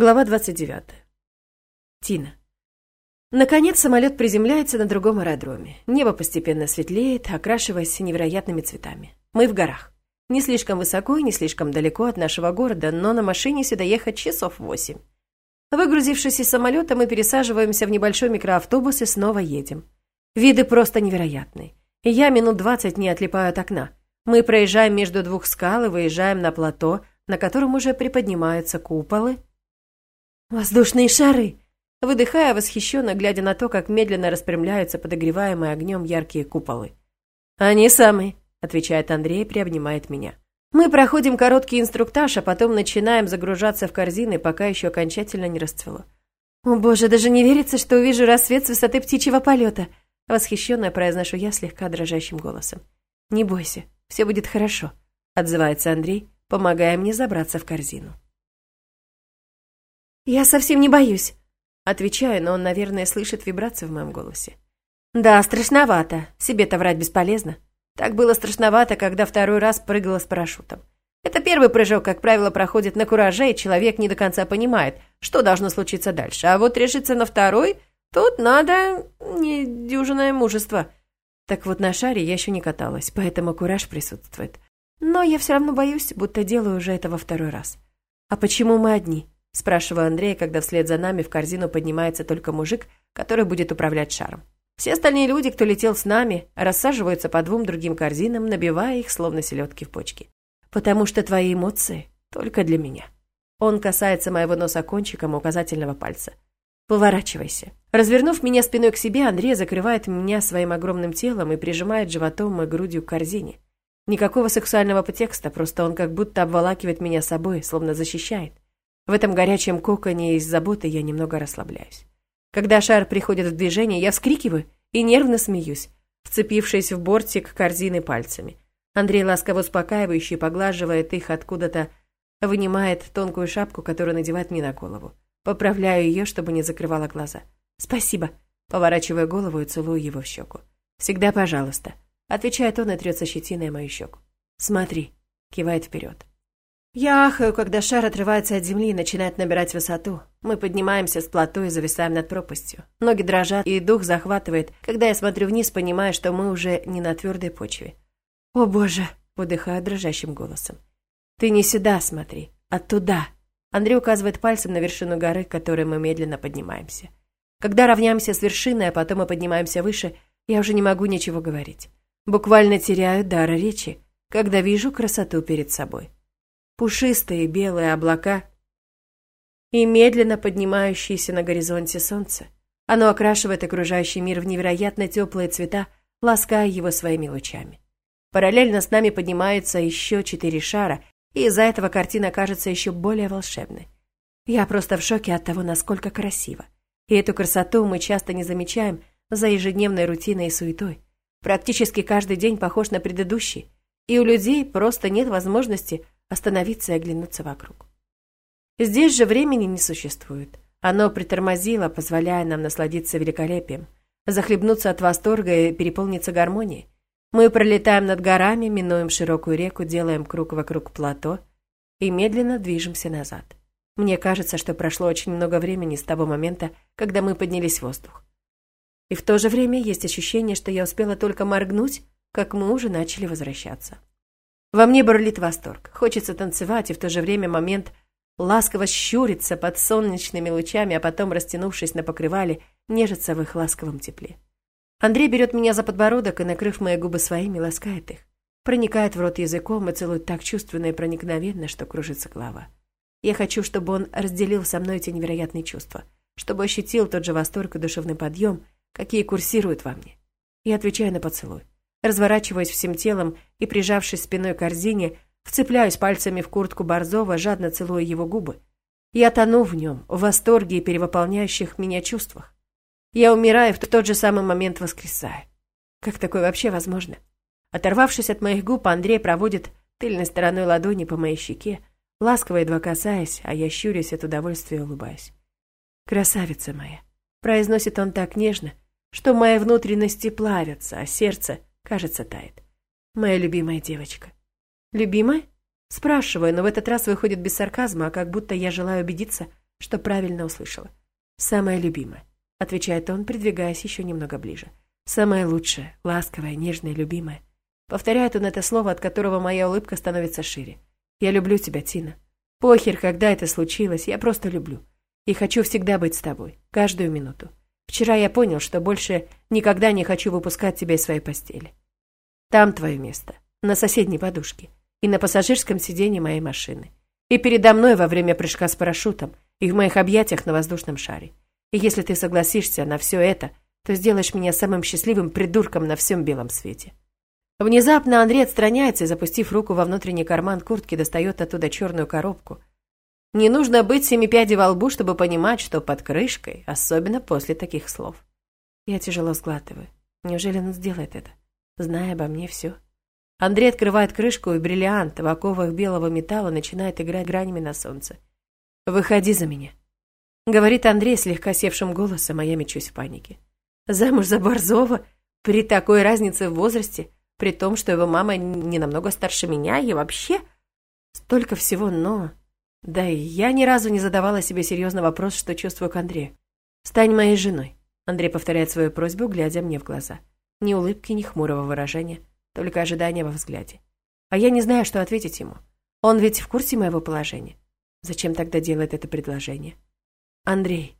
Глава 29. Тина. Наконец самолет приземляется на другом аэродроме. Небо постепенно светлеет, окрашиваясь невероятными цветами. Мы в горах. Не слишком высоко и не слишком далеко от нашего города, но на машине сюда ехать часов восемь. Выгрузившись из самолета, мы пересаживаемся в небольшой микроавтобус и снова едем. Виды просто невероятные. Я минут двадцать не отлипаю от окна. Мы проезжаем между двух скал и выезжаем на плато, на котором уже приподнимаются куполы, «Воздушные шары!» Выдыхая восхищенно, глядя на то, как медленно распрямляются подогреваемые огнем яркие куполы. «Они самые», — отвечает Андрей и приобнимает меня. Мы проходим короткий инструктаж, а потом начинаем загружаться в корзины, пока еще окончательно не расцвело. «О боже, даже не верится, что увижу рассвет с высоты птичьего полета!» Восхищенно произношу я слегка дрожащим голосом. «Не бойся, все будет хорошо», — отзывается Андрей, помогая мне забраться в корзину. «Я совсем не боюсь», — отвечаю, но он, наверное, слышит вибрацию в моем голосе. «Да, страшновато. Себе-то врать бесполезно. Так было страшновато, когда второй раз прыгала с парашютом. Это первый прыжок, как правило, проходит на кураже, и человек не до конца понимает, что должно случиться дальше. А вот решиться на второй, тут надо недюжинное мужество. Так вот, на шаре я еще не каталась, поэтому кураж присутствует. Но я все равно боюсь, будто делаю уже это во второй раз. А почему мы одни? Спрашиваю Андрея, когда вслед за нами в корзину поднимается только мужик, который будет управлять шаром. Все остальные люди, кто летел с нами, рассаживаются по двум другим корзинам, набивая их, словно селедки в почки. Потому что твои эмоции только для меня. Он касается моего носа кончиком указательного пальца. Поворачивайся. Развернув меня спиной к себе, Андрей закрывает меня своим огромным телом и прижимает животом и грудью к корзине. Никакого сексуального подтекста, просто он как будто обволакивает меня собой, словно защищает. В этом горячем коконе из заботы я немного расслабляюсь. Когда шар приходит в движение, я вскрикиваю и нервно смеюсь, вцепившись в бортик корзины пальцами. Андрей ласково успокаивающе поглаживает их откуда-то, вынимает тонкую шапку, которую надевает мне на голову. Поправляю ее, чтобы не закрывала глаза. «Спасибо», поворачивая голову и целую его в щеку. «Всегда пожалуйста», отвечает он и трется щетиной мою щеку. «Смотри», кивает вперед. Я ахаю, когда шар отрывается от земли и начинает набирать высоту. Мы поднимаемся с плато и зависаем над пропастью. Ноги дрожат, и дух захватывает, когда я смотрю вниз, понимая, что мы уже не на твердой почве. «О, Боже!» – выдыхаю дрожащим голосом. «Ты не сюда смотри, а туда!» Андрей указывает пальцем на вершину горы, к которой мы медленно поднимаемся. Когда равняемся с вершиной, а потом мы поднимаемся выше, я уже не могу ничего говорить. Буквально теряю дар речи, когда вижу красоту перед собой пушистые белые облака и медленно поднимающееся на горизонте солнце. Оно окрашивает окружающий мир в невероятно теплые цвета, лаская его своими лучами. Параллельно с нами поднимаются еще четыре шара, и из-за этого картина кажется еще более волшебной. Я просто в шоке от того, насколько красиво. И эту красоту мы часто не замечаем за ежедневной рутиной и суетой. Практически каждый день похож на предыдущий, и у людей просто нет возможности остановиться и оглянуться вокруг. Здесь же времени не существует. Оно притормозило, позволяя нам насладиться великолепием, захлебнуться от восторга и переполниться гармонией. Мы пролетаем над горами, минуем широкую реку, делаем круг вокруг плато и медленно движемся назад. Мне кажется, что прошло очень много времени с того момента, когда мы поднялись в воздух. И в то же время есть ощущение, что я успела только моргнуть, как мы уже начали возвращаться. Во мне бурлит восторг. Хочется танцевать, и в то же время момент ласково щуриться под солнечными лучами, а потом, растянувшись на покрывале, нежиться в их ласковом тепле. Андрей берет меня за подбородок и, накрыв мои губы своими, ласкает их. Проникает в рот языком и целует так чувственно и проникновенно, что кружится голова. Я хочу, чтобы он разделил со мной эти невероятные чувства, чтобы ощутил тот же восторг и душевный подъем, какие курсируют во мне. Я отвечаю на поцелуй. Разворачиваясь всем телом и прижавшись спиной к корзине, вцепляюсь пальцами в куртку Борзова, жадно целуя его губы. Я тону в нем, в восторге и перевыполняющих меня чувствах. Я умираю, в тот же самый момент воскресаю. Как такое вообще возможно? Оторвавшись от моих губ, Андрей проводит тыльной стороной ладони по моей щеке, ласково едва касаясь, а я щурясь от удовольствия улыбаюсь. «Красавица моя!» — произносит он так нежно, что мои внутренности плавятся, а сердце Кажется, тает. Моя любимая девочка. Любимая? Спрашиваю, но в этот раз выходит без сарказма, а как будто я желаю убедиться, что правильно услышала. «Самая любимая», — отвечает он, придвигаясь еще немного ближе. «Самая лучшая, ласковая, нежная, любимая». Повторяет он это слово, от которого моя улыбка становится шире. «Я люблю тебя, Тина. Похер, когда это случилось, я просто люблю. И хочу всегда быть с тобой, каждую минуту. Вчера я понял, что больше никогда не хочу выпускать тебя из своей постели. Там твое место, на соседней подушке и на пассажирском сиденье моей машины. И передо мной во время прыжка с парашютом, и в моих объятиях на воздушном шаре. И если ты согласишься на все это, то сделаешь меня самым счастливым придурком на всем белом свете. Внезапно Андрей отстраняется и, запустив руку во внутренний карман куртки, достает оттуда черную коробку. Не нужно быть семипяди во лбу, чтобы понимать, что под крышкой, особенно после таких слов. Я тяжело сглатываю. Неужели он сделает это, зная обо мне все? Андрей открывает крышку, и бриллиант в оковах белого металла начинает играть гранями на солнце. «Выходи за меня», — говорит Андрей слегка севшим голосом, а я мечусь в панике. «Замуж за Борзова? При такой разнице в возрасте?» при том, что его мама не намного старше меня и вообще столько всего, но... Да и я ни разу не задавала себе серьезный вопрос, что чувствую к Андрею. «Стань моей женой», — Андрей повторяет свою просьбу, глядя мне в глаза. Ни улыбки, ни хмурого выражения, только ожидание во взгляде. А я не знаю, что ответить ему. Он ведь в курсе моего положения. Зачем тогда делает это предложение? «Андрей»,